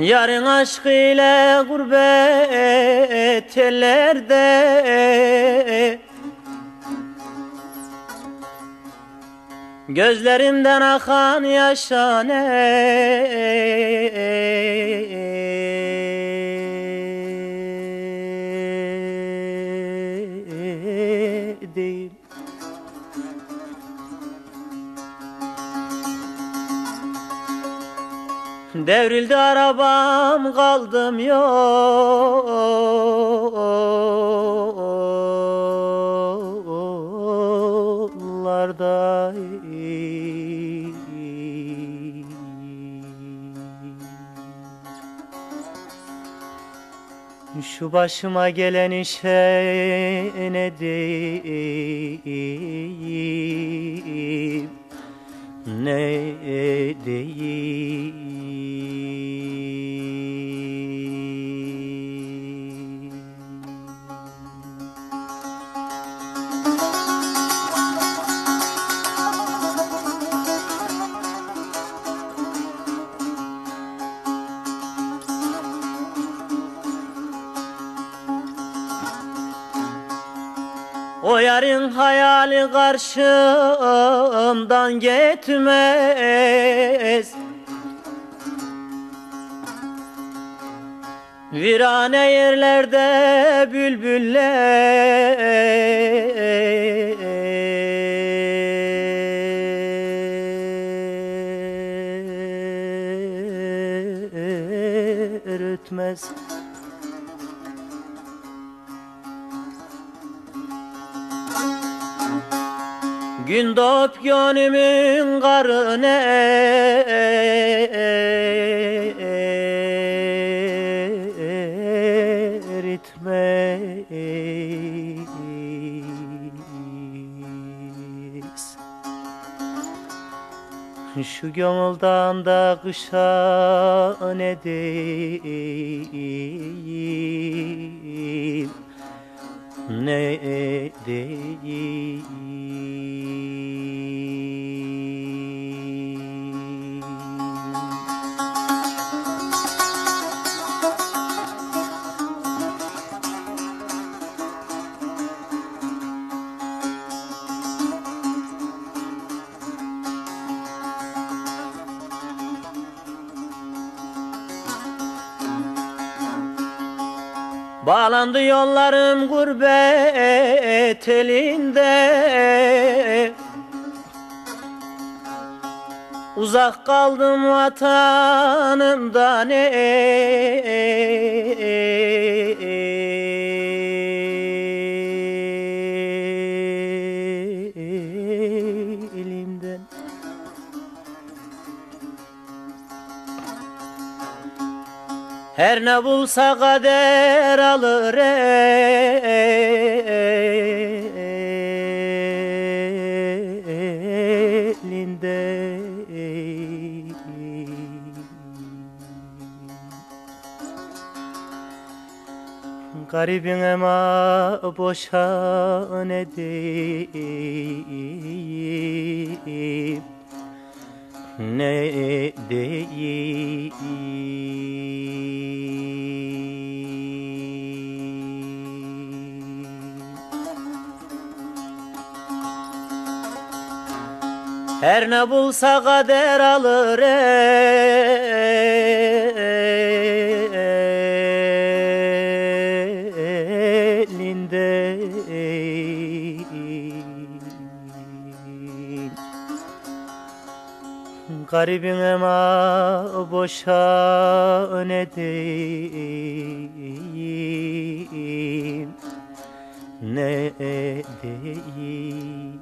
Yarın aşk ile gurbet ellerde Gözlerimden akan yaşa ne değil Devrildi arabam kaldım yollarda. Şu başıma gelen işe ne diyeyim O yarın hayali karşımdan gitmez. Virane yerlerde bülbüller ötmez Gün doğup gönlümün karını eritmez. Şu gönülden da kışa ne diyeyim? Ne diyeyim Bağlandı yollarım gurbet elinde. Uzak kaldım vatanımdan elimden Her ne bulsa kader alır elinden Garibim ama boşa ne diyeyim Her ne bulsa kader alır elinden Garibim ama boşa ne diyeyim? Ne diyeyim